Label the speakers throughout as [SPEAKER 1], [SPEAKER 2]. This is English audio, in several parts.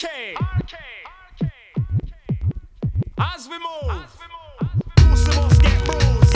[SPEAKER 1] Arcade. As we move, As we move. As we move. As we move.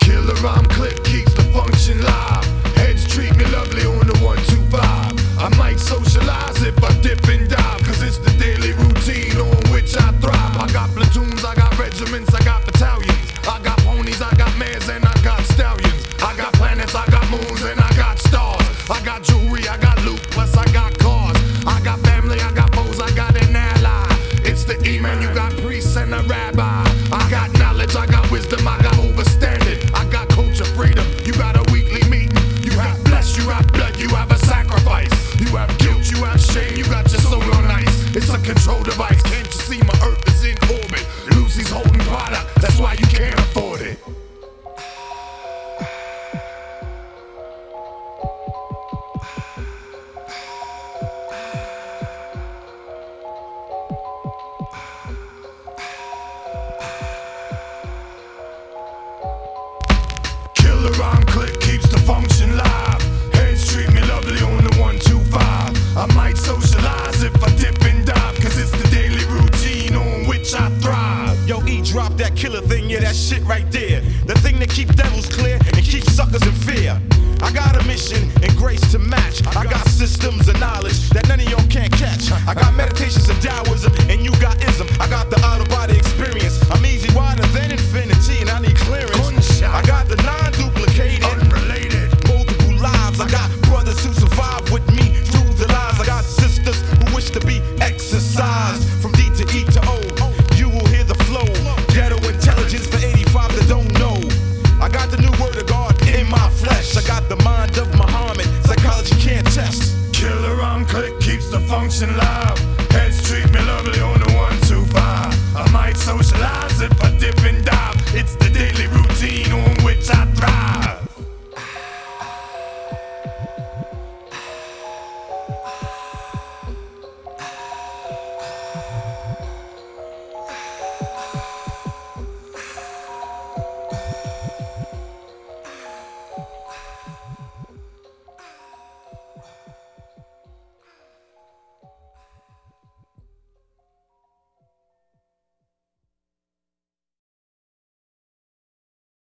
[SPEAKER 2] Killer, I'm click keeps the function live. you out shame, you got your soul on ice. It's a control device, can't
[SPEAKER 3] Yo, E, drop that killer thing, yeah, that shit right there. The thing that keep devils clear and keep suckers in fear. I got a mission and